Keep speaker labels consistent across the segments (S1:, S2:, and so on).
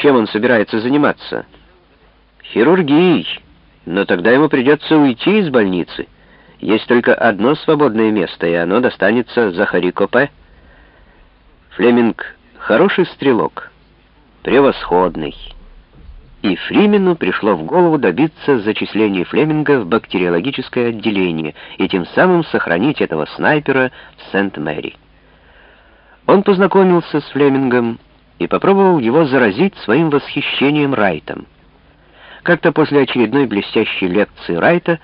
S1: Чем он собирается заниматься? Хирургией. Но тогда ему придется уйти из больницы. Есть только одно свободное место, и оно достанется Захари Копе. Флеминг хороший стрелок, превосходный. И Фримену пришло в голову добиться зачисления Флеминга в бактериологическое отделение и тем самым сохранить этого снайпера в Сент-Мэри. Он познакомился с Флемингом и попробовал его заразить своим восхищением Райтом. Как-то после очередной блестящей лекции Райта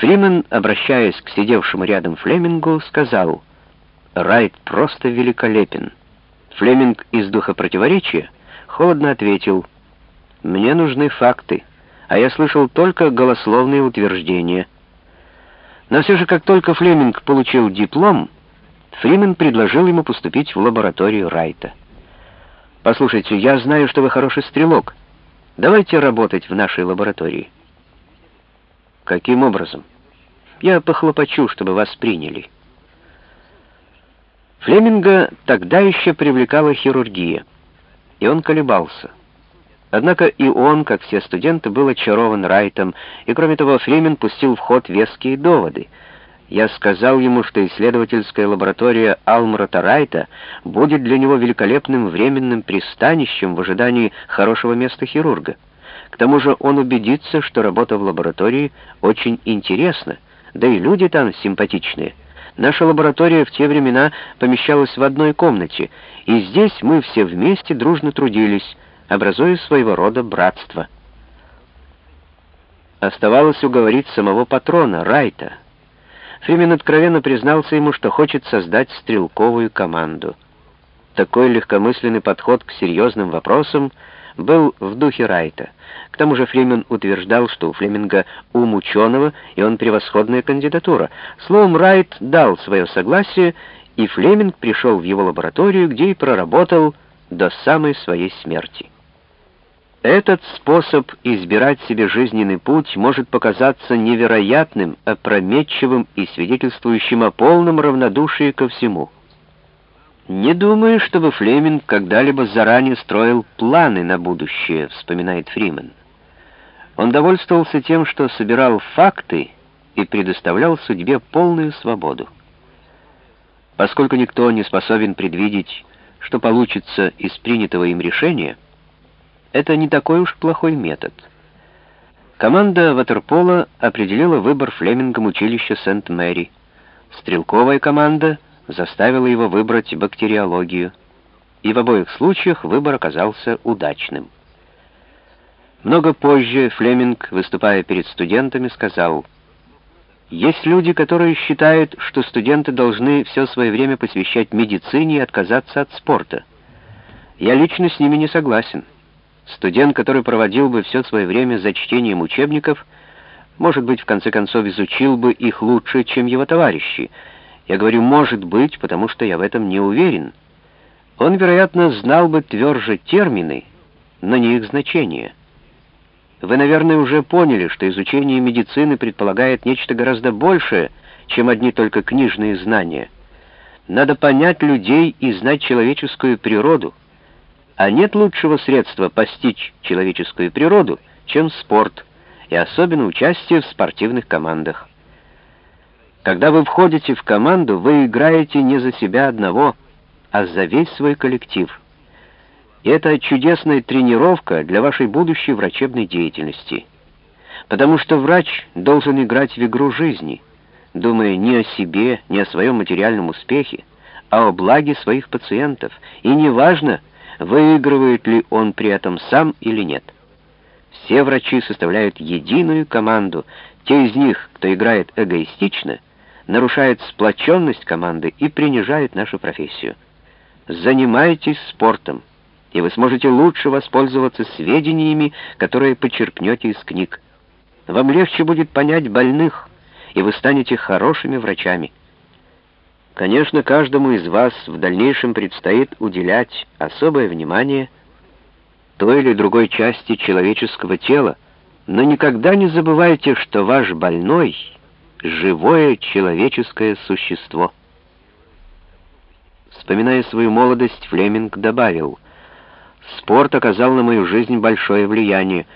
S1: Фримен, обращаясь к сидевшему рядом Флемингу, сказал «Райт просто великолепен». Флеминг из духа противоречия холодно ответил «Мне нужны факты, а я слышал только голословные утверждения». Но все же, как только Флеминг получил диплом, Фримен предложил ему поступить в лабораторию Райта. «Послушайте, я знаю, что вы хороший стрелок. Давайте работать в нашей лаборатории». «Каким образом?» «Я похлопочу, чтобы вас приняли». Флеминга тогда еще привлекала хирургия, и он колебался. Однако и он, как все студенты, был очарован Райтом, и кроме того Фремен пустил в ход веские доводы — я сказал ему, что исследовательская лаборатория Алмрата Райта будет для него великолепным временным пристанищем в ожидании хорошего места хирурга. К тому же он убедится, что работа в лаборатории очень интересна, да и люди там симпатичные. Наша лаборатория в те времена помещалась в одной комнате, и здесь мы все вместе дружно трудились, образуя своего рода братство. Оставалось уговорить самого патрона, Райта, Фримен откровенно признался ему, что хочет создать стрелковую команду. Такой легкомысленный подход к серьезным вопросам был в духе Райта. К тому же Фримен утверждал, что у Флеминга ум ученого, и он превосходная кандидатура. Словом, Райт дал свое согласие, и Флеминг пришел в его лабораторию, где и проработал до самой своей смерти. Этот способ избирать себе жизненный путь может показаться невероятным, опрометчивым и свидетельствующим о полном равнодушии ко всему. «Не думаю, чтобы Флеминг когда-либо заранее строил планы на будущее», — вспоминает Фримен. Он довольствовался тем, что собирал факты и предоставлял судьбе полную свободу. Поскольку никто не способен предвидеть, что получится из принятого им решения, — это не такой уж плохой метод. Команда Ватерпола определила выбор Флемингом училища Сент-Мэри. Стрелковая команда заставила его выбрать бактериологию. И в обоих случаях выбор оказался удачным. Много позже Флеминг, выступая перед студентами, сказал, «Есть люди, которые считают, что студенты должны все свое время посвящать медицине и отказаться от спорта. Я лично с ними не согласен». Студент, который проводил бы все свое время за чтением учебников, может быть, в конце концов, изучил бы их лучше, чем его товарищи. Я говорю «может быть», потому что я в этом не уверен. Он, вероятно, знал бы тверже термины, но не их значение. Вы, наверное, уже поняли, что изучение медицины предполагает нечто гораздо большее, чем одни только книжные знания. Надо понять людей и знать человеческую природу. А нет лучшего средства постичь человеческую природу, чем спорт, и особенно участие в спортивных командах. Когда вы входите в команду, вы играете не за себя одного, а за весь свой коллектив. И это чудесная тренировка для вашей будущей врачебной деятельности. Потому что врач должен играть в игру жизни, думая не о себе, не о своем материальном успехе, а о благе своих пациентов. И неважно, выигрывает ли он при этом сам или нет. Все врачи составляют единую команду. Те из них, кто играет эгоистично, нарушают сплоченность команды и принижают нашу профессию. Занимайтесь спортом, и вы сможете лучше воспользоваться сведениями, которые почерпнете из книг. Вам легче будет понять больных, и вы станете хорошими врачами. Конечно, каждому из вас в дальнейшем предстоит уделять особое внимание той или другой части человеческого тела, но никогда не забывайте, что ваш больной — живое человеческое существо. Вспоминая свою молодость, Флеминг добавил, Спорт оказал на мою жизнь большое влияние.